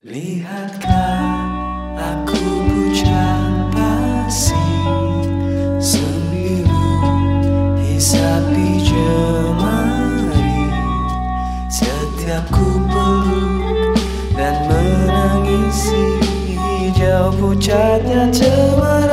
Lihatkah aku bujang pasir Sembilu hisapi jemari. Setiap ku peluk dan menangisi Hijau pucatnya cemara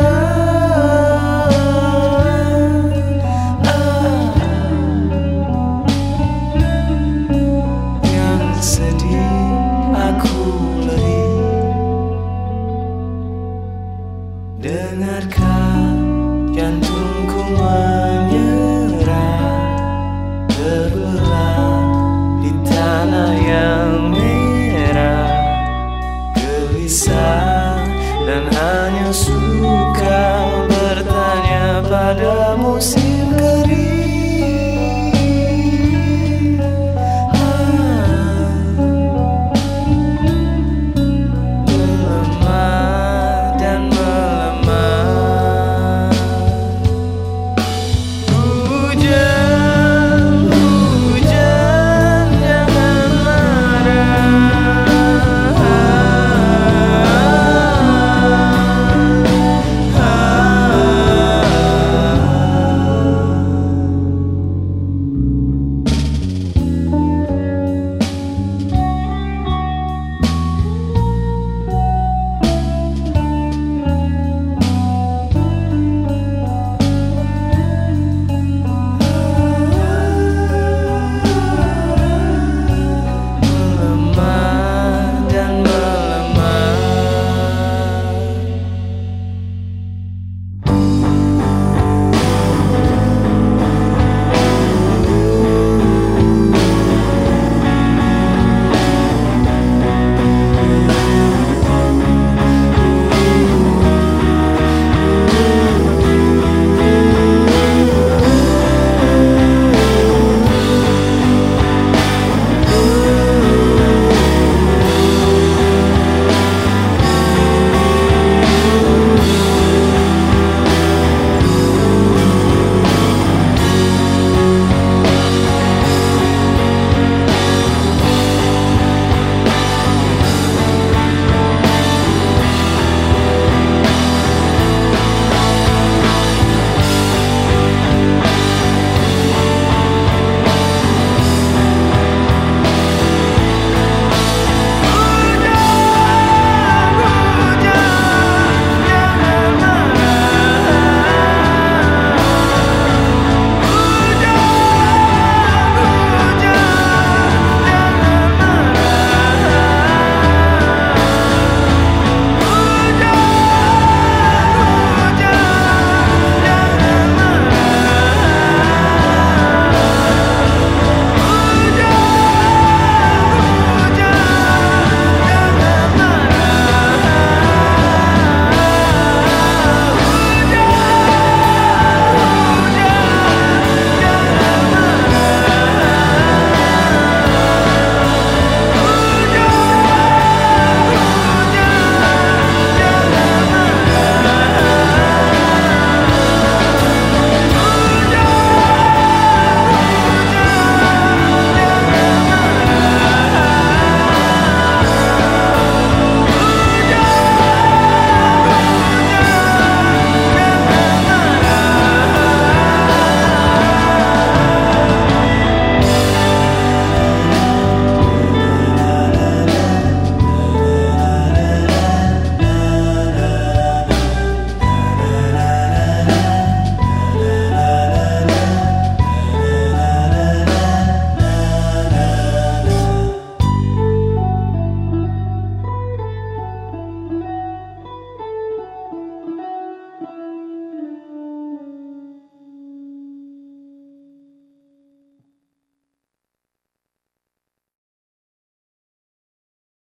Dengarkah jantungku menyerah